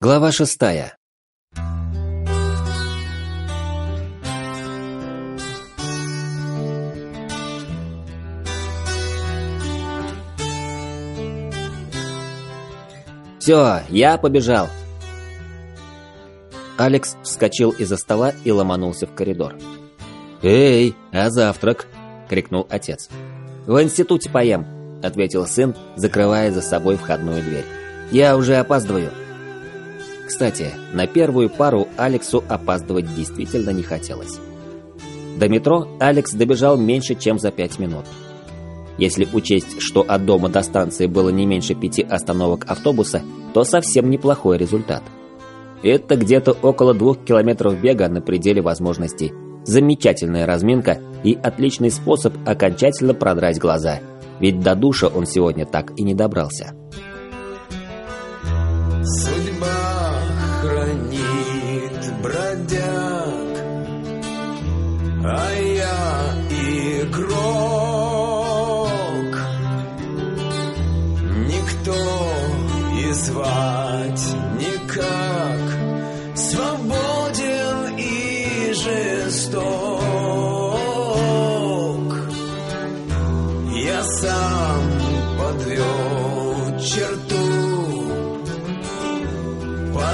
Глава шестая. «Все, я побежал!» Алекс вскочил из-за стола и ломанулся в коридор. «Эй, а завтрак?» – крикнул отец. «В институте поем», – ответил сын, закрывая за собой входную дверь. «Я уже опаздываю». Кстати, на первую пару Алексу опаздывать действительно не хотелось. До метро Алекс добежал меньше, чем за пять минут. Если учесть, что от дома до станции было не меньше пяти остановок автобуса, то совсем неплохой результат. Это где-то около двух километров бега на пределе возможностей. Замечательная разминка и отличный способ окончательно продрать глаза, ведь до душа он сегодня так и не добрался. Судьба хранит бродяг, а я игрок. звать никак Свободен и жесток Я сам подвел черту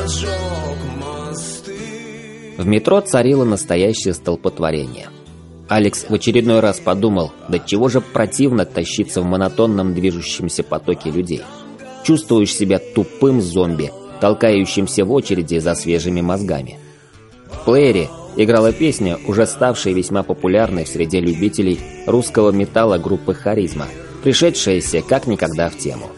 Поджег мосты В метро царило настоящее столпотворение Алекс в очередной раз подумал, до чего же противно тащиться в монотонном движущемся потоке людей – чувствуешь себя тупым зомби, толкающимся в очереди за свежими мозгами. В плеере играла песня, уже ставшая весьма популярной среди любителей русского металла группы «Харизма», пришедшаяся как никогда в тему.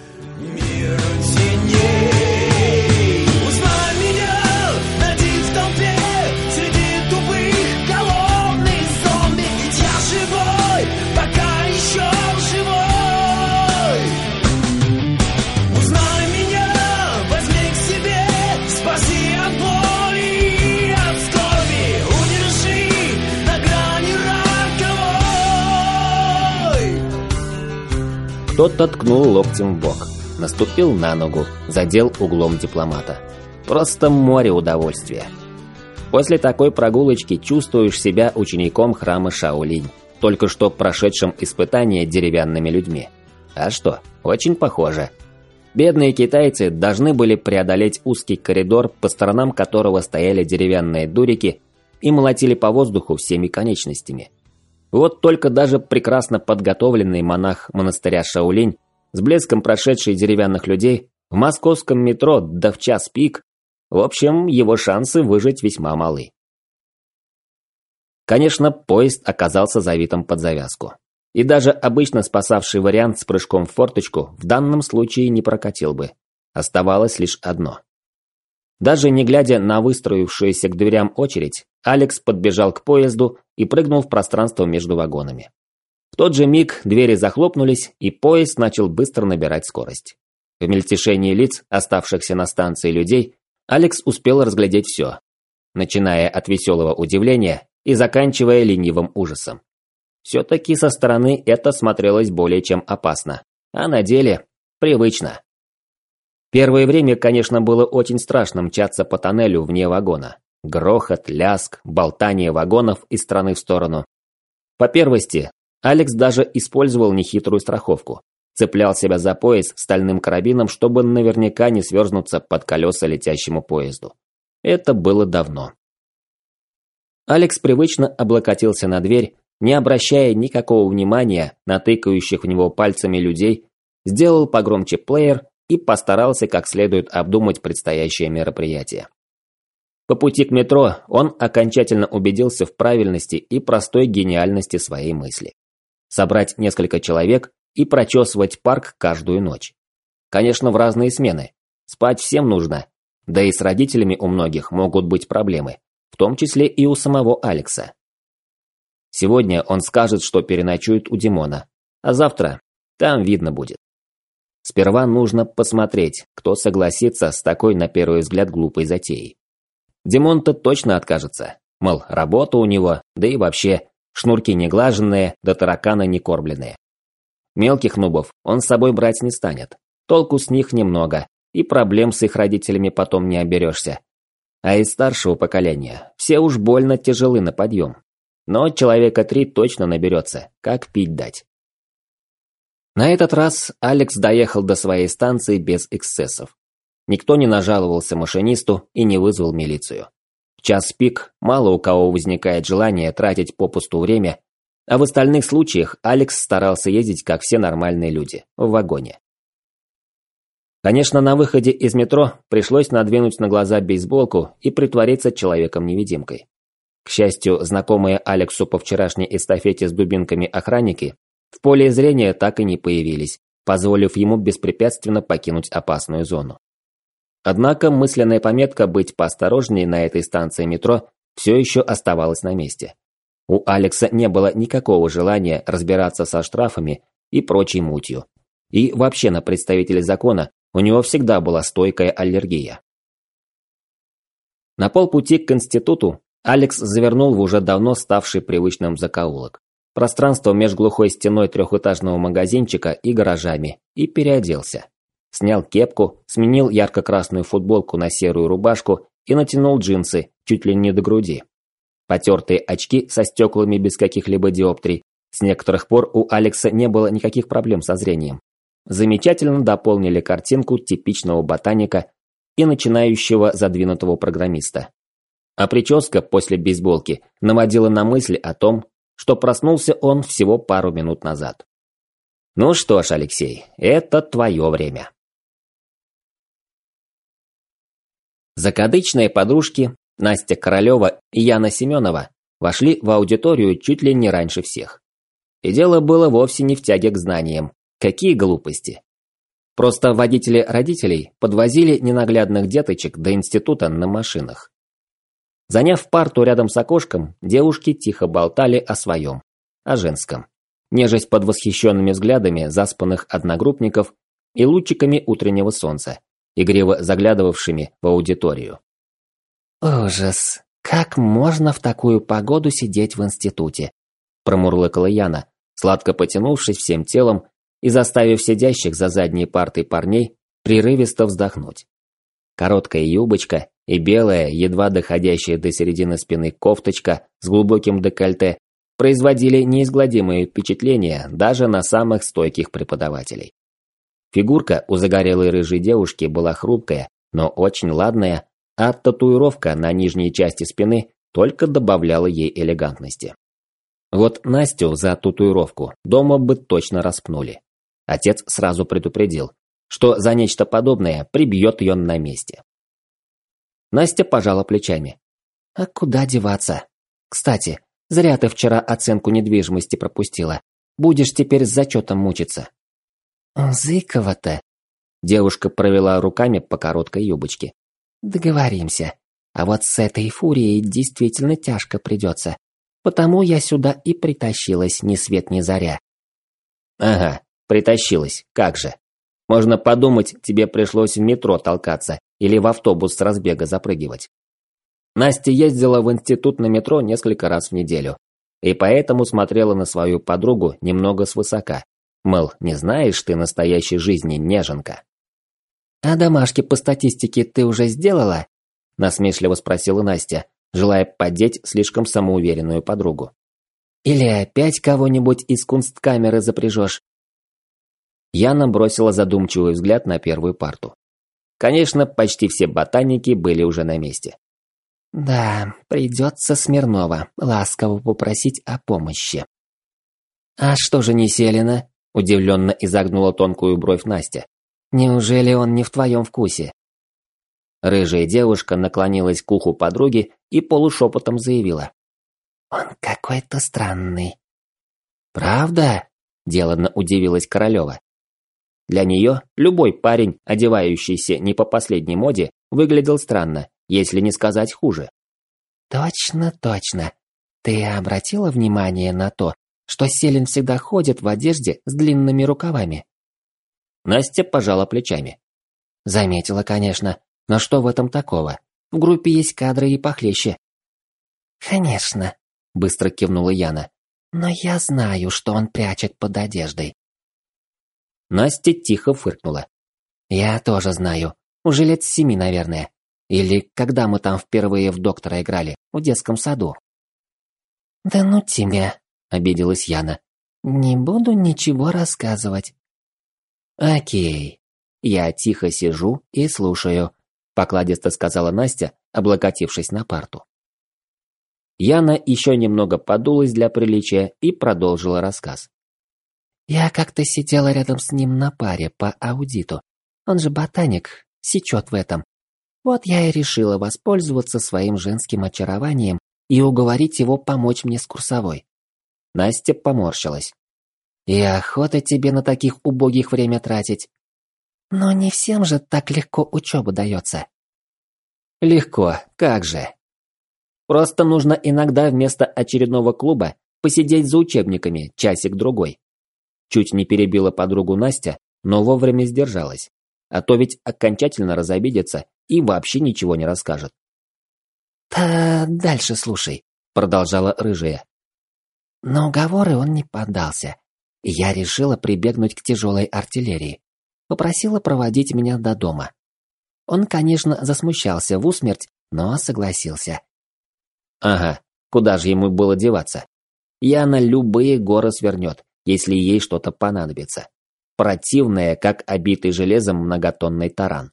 Кто-то ткнул локтем в бок, наступил на ногу, задел углом дипломата. Просто море удовольствия. После такой прогулочки чувствуешь себя учеником храма Шаолинь, только что прошедшим испытание деревянными людьми. А что, очень похоже. Бедные китайцы должны были преодолеть узкий коридор, по сторонам которого стояли деревянные дурики и молотили по воздуху всеми конечностями. Вот только даже прекрасно подготовленный монах монастыря Шаулинь, с блеском прошедший деревянных людей, в московском метро да в час пик, в общем, его шансы выжить весьма малы. Конечно, поезд оказался завитым под завязку. И даже обычно спасавший вариант с прыжком в форточку в данном случае не прокатил бы. Оставалось лишь одно. Даже не глядя на выстроившуюся к дверям очередь, Алекс подбежал к поезду и прыгнул в пространство между вагонами. В тот же миг двери захлопнулись, и поезд начал быстро набирать скорость. В мельтешении лиц, оставшихся на станции людей, Алекс успел разглядеть все, начиная от веселого удивления и заканчивая ленивым ужасом. Все-таки со стороны это смотрелось более чем опасно, а на деле привычно. Первое время, конечно, было очень страшно мчаться по тоннелю вне вагона. Грохот, ляск, болтание вагонов из стороны в сторону. По первости, Алекс даже использовал нехитрую страховку. Цеплял себя за пояс стальным карабином, чтобы наверняка не сверзнуться под колеса летящему поезду. Это было давно. Алекс привычно облокотился на дверь, не обращая никакого внимания на тыкающих в него пальцами людей, сделал погромче плеер и постарался как следует обдумать предстоящее мероприятие. По пути к метро он окончательно убедился в правильности и простой гениальности своей мысли. Собрать несколько человек и прочесывать парк каждую ночь. Конечно, в разные смены. Спать всем нужно. Да и с родителями у многих могут быть проблемы, в том числе и у самого Алекса. Сегодня он скажет, что переночует у Димона, а завтра там видно будет. Сперва нужно посмотреть, кто согласится с такой, на первый взгляд, глупой затеей. Димон-то точно откажется. Мол, работа у него, да и вообще, шнурки не глаженные, да тараканы не кормленные. Мелких нубов он с собой брать не станет. Толку с них немного, и проблем с их родителями потом не оберешься. А из старшего поколения все уж больно тяжелы на подъем. Но человека три точно наберется, как пить дать. На этот раз Алекс доехал до своей станции без эксцессов. Никто не нажаловался машинисту и не вызвал милицию. В час пик мало у кого возникает желание тратить попусту время, а в остальных случаях Алекс старался ездить, как все нормальные люди, в вагоне. Конечно, на выходе из метро пришлось надвинуть на глаза бейсболку и притвориться человеком-невидимкой. К счастью, знакомые Алексу по вчерашней эстафете с дубинками охранники в поле зрения так и не появились, позволив ему беспрепятственно покинуть опасную зону. Однако мысленная пометка быть поосторожнее на этой станции метро все еще оставалась на месте. У Алекса не было никакого желания разбираться со штрафами и прочей мутью. И вообще на представителей закона у него всегда была стойкая аллергия. На полпути к институту Алекс завернул в уже давно ставший привычным закоулок. Пространство между глухой стеной трехэтажного магазинчика и гаражами, и переоделся. Снял кепку, сменил ярко-красную футболку на серую рубашку и натянул джинсы, чуть ли не до груди. Потертые очки со стеклами без каких-либо диоптрий. С некоторых пор у Алекса не было никаких проблем со зрением. Замечательно дополнили картинку типичного ботаника и начинающего задвинутого программиста. А прическа после бейсболки наводила на мысль о том, что проснулся он всего пару минут назад. Ну что ж, Алексей, это твое время. Закадычные подружки Настя Королева и Яна Семенова вошли в аудиторию чуть ли не раньше всех. И дело было вовсе не в тяге к знаниям. Какие глупости. Просто водители родителей подвозили ненаглядных деточек до института на машинах. Заняв парту рядом с окошком, девушки тихо болтали о своем, о женском, нежесть под восхищенными взглядами заспанных одногруппников и лучиками утреннего солнца, игриво заглядывавшими в аудиторию. «Ужас! Как можно в такую погоду сидеть в институте?» промурлыкала Яна, сладко потянувшись всем телом и заставив сидящих за задней партой парней прерывисто вздохнуть. Короткая юбочка и белая, едва доходящая до середины спины кофточка с глубоким декольте производили неизгладимое впечатление даже на самых стойких преподавателей. Фигурка у загорелой рыжей девушки была хрупкая, но очень ладная, а татуировка на нижней части спины только добавляла ей элегантности. Вот Настю за татуировку дома бы точно распнули. Отец сразу предупредил, что за нечто подобное прибьет ее на месте. Настя пожала плечами. «А куда деваться? Кстати, зря ты вчера оценку недвижимости пропустила. Будешь теперь с зачетом мучиться». «Зыкова-то!» Девушка провела руками по короткой юбочке. Договоримся. А вот с этой фурией действительно тяжко придется. Потому я сюда и притащилась ни свет ни заря. Ага, притащилась, как же. Можно подумать, тебе пришлось в метро толкаться или в автобус с разбега запрыгивать. Настя ездила в институт на метро несколько раз в неделю. И поэтому смотрела на свою подругу немного свысока. Мол, не знаешь ты настоящей жизни, неженка. «А домашки по статистике ты уже сделала?» – насмешливо спросила Настя, желая поддеть слишком самоуверенную подругу. «Или опять кого-нибудь из кунсткамеры запряжешь?» Яна бросила задумчивый взгляд на первую парту. Конечно, почти все ботаники были уже на месте. «Да, придется Смирнова ласково попросить о помощи». «А что же не Селина?» – удивленно изогнула тонкую бровь Настя. Неужели он не в твоем вкусе?» Рыжая девушка наклонилась к уху подруги и полушепотом заявила. «Он какой-то странный». «Правда?» – деланно удивилась Королева. Для нее любой парень, одевающийся не по последней моде, выглядел странно, если не сказать хуже. «Точно, точно. Ты обратила внимание на то, что Селин всегда ходит в одежде с длинными рукавами?» Настя пожала плечами. Заметила, конечно. Но что в этом такого? В группе есть кадры и похлеще. Конечно, быстро кивнула Яна. Но я знаю, что он прячет под одеждой. Настя тихо фыркнула. Я тоже знаю. Уже лет семи, наверное. Или когда мы там впервые в доктора играли, в детском саду. «Да ну тебя», — обиделась Яна. «Не буду ничего рассказывать». «Окей». Я тихо сижу и слушаю, покладисто сказала Настя, облокотившись на парту. Яна еще немного подулась для приличия и продолжила рассказ. Я как-то сидела рядом с ним на паре по аудиту. Он же ботаник, сечет в этом. Вот я и решила воспользоваться своим женским очарованием и уговорить его помочь мне с курсовой. Настя поморщилась. И охота тебе на таких убогих время тратить. Но не всем же так легко учеба дается. Легко, как же. Просто нужно иногда вместо очередного клуба посидеть за учебниками часик-другой. Чуть не перебила подругу Настя, но вовремя сдержалась. А то ведь окончательно разобидится и вообще ничего не расскажет. «Та дальше слушай», — продолжала рыжая. На уговоры он не поддался, я решила прибегнуть к тяжелой артиллерии. Попросила проводить меня до дома. Он, конечно, засмущался в усмерть, но согласился. Ага, куда же ему было деваться? Я на любые горы свернет, если ей что-то понадобится. Противная, как обитый железом многотонный таран.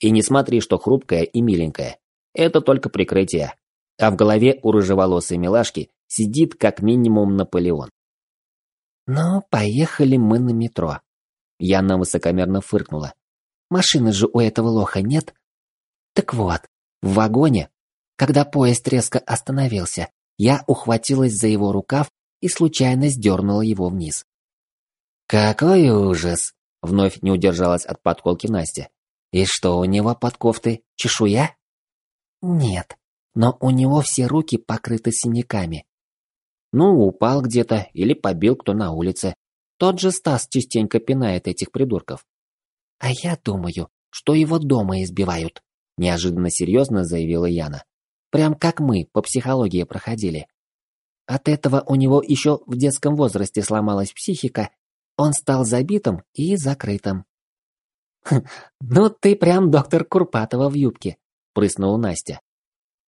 И не смотри, что хрупкая и миленькая. Это только прикрытие. А в голове у рыжеволосой милашки сидит как минимум Наполеон. «Ну, поехали мы на метро». Яна высокомерно фыркнула. «Машины же у этого лоха нет?» «Так вот, в вагоне, когда поезд резко остановился, я ухватилась за его рукав и случайно сдернула его вниз. «Какой ужас!» — вновь не удержалась от подколки Настя. «И что у него под кофтой? Чешуя?» «Нет, но у него все руки покрыты синяками». «Ну, упал где-то или побил кто на улице. Тот же Стас частенько пинает этих придурков». «А я думаю, что его дома избивают», — неожиданно серьезно заявила Яна. «Прям как мы по психологии проходили. От этого у него еще в детском возрасте сломалась психика, он стал забитым и закрытым. «Хм, «Ну ты прям доктор Курпатова в юбке», — прыснула Настя.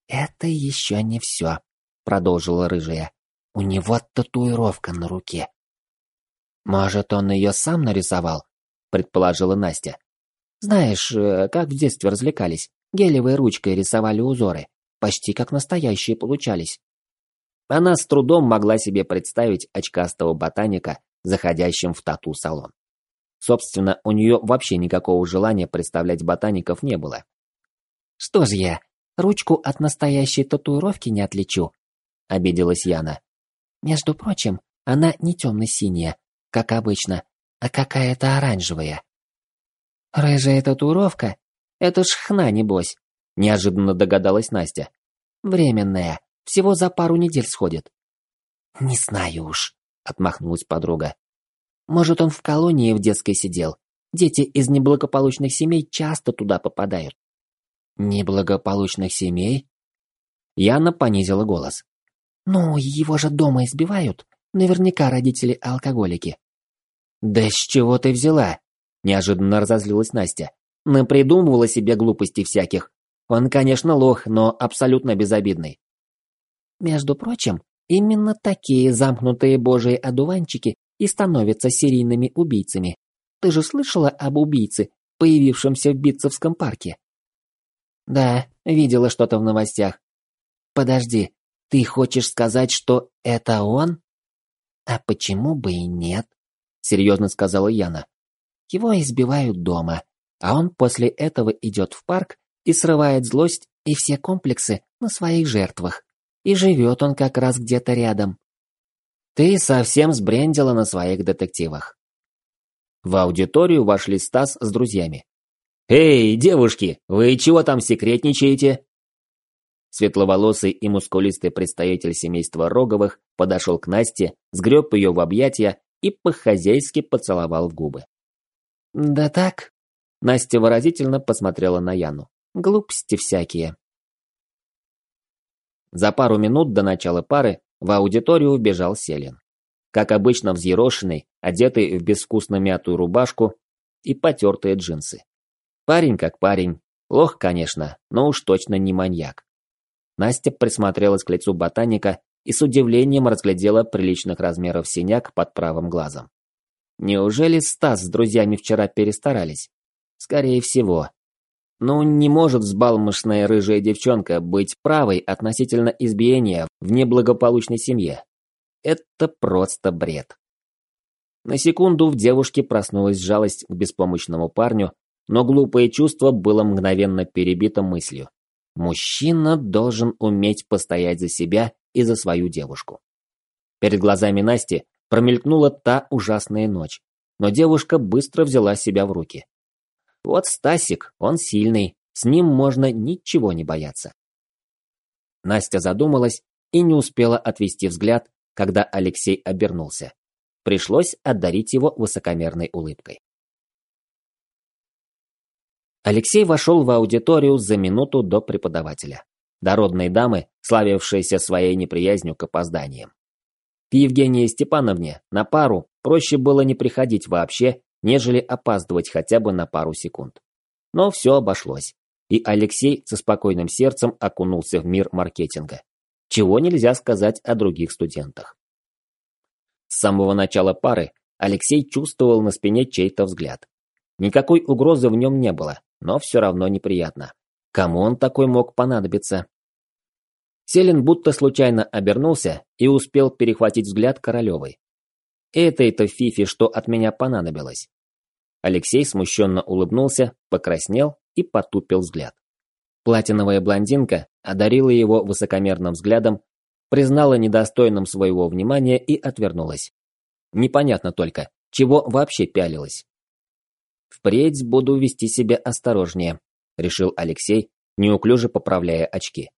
«Это еще не все», — продолжила рыжая. «У него татуировка на руке». «Может, он ее сам нарисовал?» — предположила Настя. «Знаешь, э, как в детстве развлекались? Гелевой ручкой рисовали узоры. Почти как настоящие получались. Она с трудом могла себе представить очкастого ботаника, заходящим в тату-салон. Собственно, у нее вообще никакого желания представлять ботаников не было. «Что ж я, ручку от настоящей татуировки не отличу?» – обиделась Яна. «Между прочим, она не темно-синяя, как обычно, а какая-то оранжевая». «Рыжая татуировка? Это ж хна, небось», – неожиданно догадалась Настя. «Временная. Всего за пару недель сходит. Не знаю уж, отмахнулась подруга. Может, он в колонии в детской сидел. Дети из неблагополучных семей часто туда попадают. Неблагополучных семей? Яна понизила голос. Ну, его же дома избивают. Наверняка родители алкоголики. Да с чего ты взяла? Неожиданно разозлилась Настя. Напридумывала себе глупостей всяких. Он, конечно, лох, но абсолютно безобидный. Между прочим, именно такие замкнутые божьи одуванчики и становятся серийными убийцами. Ты же слышала об убийце, появившемся в Битцевском парке? Да, видела что-то в новостях. Подожди, ты хочешь сказать, что это он? А почему бы и нет? Серьезно сказала Яна. Его избивают дома, а он после этого идет в парк и срывает злость и все комплексы на своих жертвах. И живет он как раз где-то рядом. Ты совсем сбрендила на своих детективах. В аудиторию вошли Стас с друзьями. «Эй, девушки, вы чего там секретничаете?» Светловолосый и мускулистый представитель семейства Роговых подошел к Насте, сгреб ее в объятия и по-хозяйски поцеловал в губы. «Да так?» Настя выразительно посмотрела на Яну. «Глупости всякие». За пару минут до начала пары в аудиторию убежал Селин. Как обычно взъерошенный, одетый в безвкусно мятую рубашку и потертые джинсы. Парень как парень, Лох, конечно, но уж точно не маньяк. Настя присмотрелась к лицу ботаника и с удивлением разглядела приличных размеров синяк под правым глазом. Неужели Стас с друзьями вчера перестарались? Скорее всего. Ну, не может взбалмошная рыжая девчонка быть правой относительно избиения в неблагополучной семье. Это просто бред. На секунду в девушке проснулась жалость к беспомощному парню, но глупое чувство было мгновенно перебито мыслью. Мужчина должен уметь постоять за себя и за свою девушку. Перед глазами Насти промелькнула та ужасная ночь, но девушка быстро взяла себя в руки. Вот Стасик, он сильный, с ним можно ничего не бояться. Настя задумалась и не успела отвести взгляд, когда Алексей обернулся. Пришлось одарить его высокомерной улыбкой. Алексей вошел в аудиторию за минуту до преподавателя. Дородной дамы, славившейся своей неприязнью к опозданиям. К Евгении Степановне на пару проще было не приходить вообще, нежели опаздывать хотя бы на пару секунд. Но все обошлось. И Алексей со спокойным сердцем окунулся в мир маркетинга. Чего нельзя сказать о других студентах. С самого начала пары Алексей чувствовал на спине чей-то взгляд. Никакой угрозы в нем не было, но все равно неприятно. Кому он такой мог понадобиться? Селин будто случайно обернулся и успел перехватить взгляд Королевой. «Этой-то Фифи что от меня понадобилось?» Алексей смущенно улыбнулся, покраснел и потупил взгляд. Платиновая блондинка одарила его высокомерным взглядом, признала недостойным своего внимания и отвернулась. Непонятно только, чего вообще пялилась. «Впредь буду вести себя осторожнее», – решил Алексей, неуклюже поправляя очки.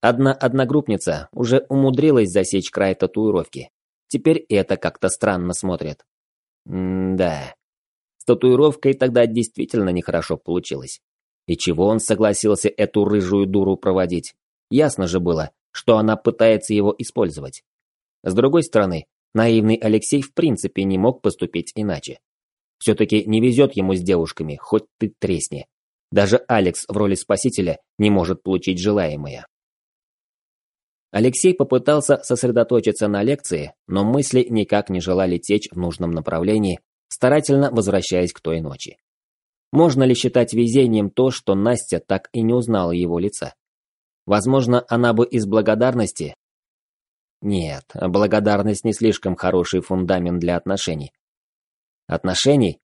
Одна одногруппница уже умудрилась засечь край татуировки. Теперь это как-то странно смотрит. М-да. С татуировкой тогда действительно нехорошо получилось. И чего он согласился эту рыжую дуру проводить? Ясно же было, что она пытается его использовать. С другой стороны, наивный Алексей в принципе не мог поступить иначе. Все-таки не везет ему с девушками, хоть ты тресни. Даже Алекс в роли спасителя не может получить желаемое. Алексей попытался сосредоточиться на лекции, но мысли никак не желали течь в нужном направлении, старательно возвращаясь к той ночи. Можно ли считать везением то, что Настя так и не узнала его лица? Возможно, она бы из благодарности... Нет, благодарность не слишком хороший фундамент для отношений. Отношений?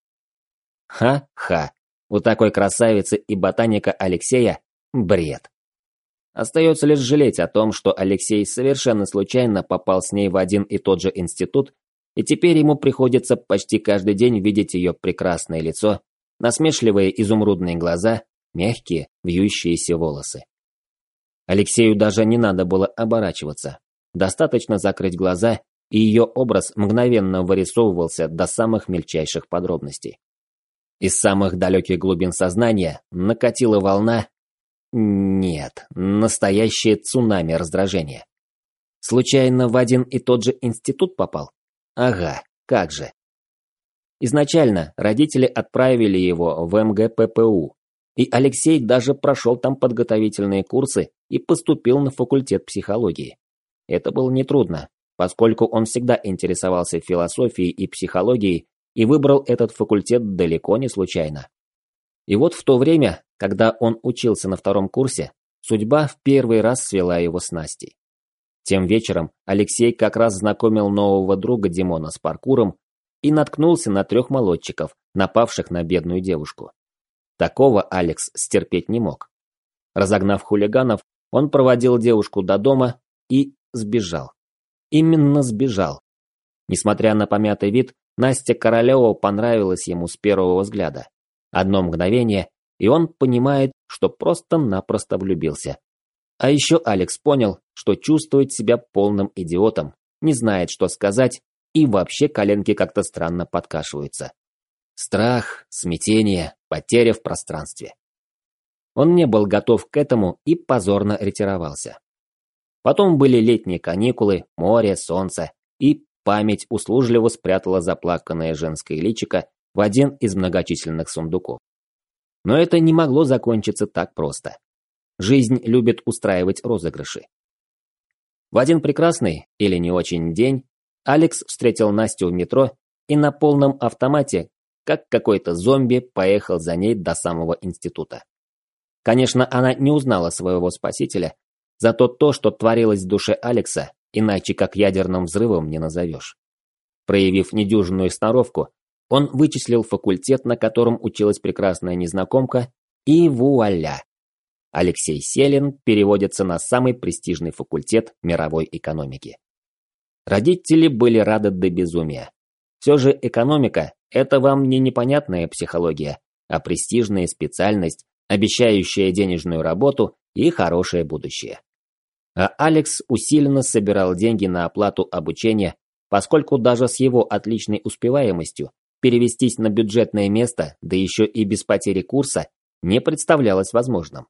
Ха-ха. У такой красавицы и ботаника Алексея бред. Остается лишь жалеть о том, что Алексей совершенно случайно попал с ней в один и тот же институт, и теперь ему приходится почти каждый день видеть ее прекрасное лицо, насмешливые изумрудные глаза, мягкие, вьющиеся волосы. Алексею даже не надо было оборачиваться. Достаточно закрыть глаза и ее образ мгновенно вырисовывался до самых мельчайших подробностей. Из самых далеких глубин сознания накатила волна... Нет, настоящее цунами раздражения. Случайно в один и тот же институт попал? Ага, как же. Изначально родители отправили его в МГППУ, и Алексей даже прошел там подготовительные курсы и поступил на факультет психологии. Это было нетрудно, поскольку он всегда интересовался философией и психологией и выбрал этот факультет далеко не случайно. И вот в то время, когда он учился на втором курсе, судьба в первый раз свела его с Настей. Тем вечером Алексей как раз знакомил нового друга Димона с паркуром и наткнулся на трех молодчиков, напавших на бедную девушку. Такого Алекс стерпеть не мог. Разогнав хулиганов, он проводил девушку до дома и сбежал. Именно сбежал. Несмотря на помятый вид, Настя Королева понравилась ему с первого взгляда. Одно мгновение, и он понимает, что просто-напросто влюбился. А еще Алекс понял, что чувствует себя полным идиотом, не знает, что сказать, и вообще коленки как-то странно подкашиваются. Страх, смятение, потеря в пространстве. Он не был готов к этому и позорно ретировался. Потом были летние каникулы, море, солнце, и память услужливо спрятала заплаканное женское личико в один из многочисленных сундуков. Но это не могло закончиться так просто. Жизнь любит устраивать розыгрыши. В один прекрасный, или не очень день, Алекс встретил Настю в метро и на полном автомате, как какой-то зомби, поехал за ней до самого института. Конечно, она не узнала своего спасителя, зато то, что творилось в душе Алекса, иначе как ядерным взрывом не назовешь. Проявив недюжинную сноровку, он вычислил факультет, на котором училась прекрасная незнакомка, и вуаля! Алексей Селин переводится на самый престижный факультет мировой экономики. Родители были рады до безумия. Все же экономика – это вам не непонятная психология, а престижная специальность, обещающая денежную работу и хорошее будущее. А Алекс усиленно собирал деньги на оплату обучения, поскольку даже с его отличной успеваемостью перевестись на бюджетное место, да еще и без потери курса, не представлялось возможным.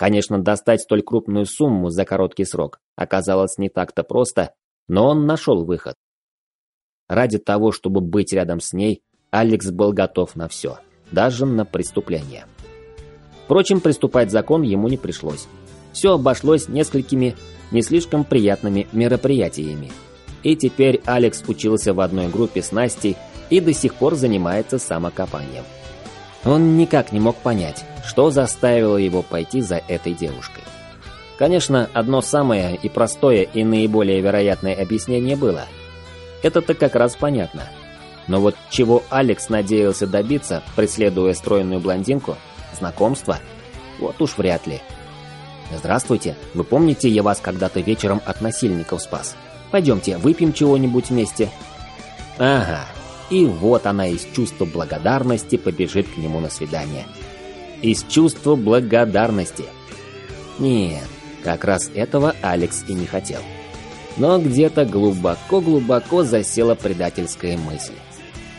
Конечно, достать столь крупную сумму за короткий срок оказалось не так-то просто, но он нашел выход. Ради того, чтобы быть рядом с ней, Алекс был готов на все, даже на преступление. Впрочем, приступать закон ему не пришлось. Все обошлось несколькими не слишком приятными мероприятиями. И теперь Алекс учился в одной группе с Настей и до сих пор занимается самокопанием. Он никак не мог понять, что заставило его пойти за этой девушкой. Конечно, одно самое и простое и наиболее вероятное объяснение было. Это-то как раз понятно. Но вот чего Алекс надеялся добиться, преследуя стройную блондинку, знакомство, вот уж вряд ли. «Здравствуйте, вы помните, я вас когда-то вечером от насильников спас? Пойдемте, выпьем чего-нибудь вместе». Ага, и вот она из чувства благодарности побежит к нему на свидание. Из чувства благодарности. Нет, как раз этого Алекс и не хотел. Но где-то глубоко-глубоко засела предательская мысль.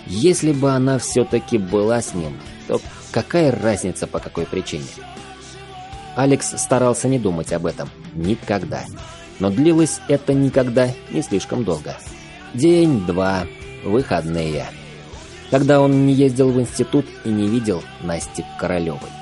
Если бы она все-таки была с ним, то какая разница по какой причине? Алекс старался не думать об этом. Никогда. Но длилось это никогда не слишком долго. День, два, выходные. Когда он не ездил в институт и не видел Насти Королевой.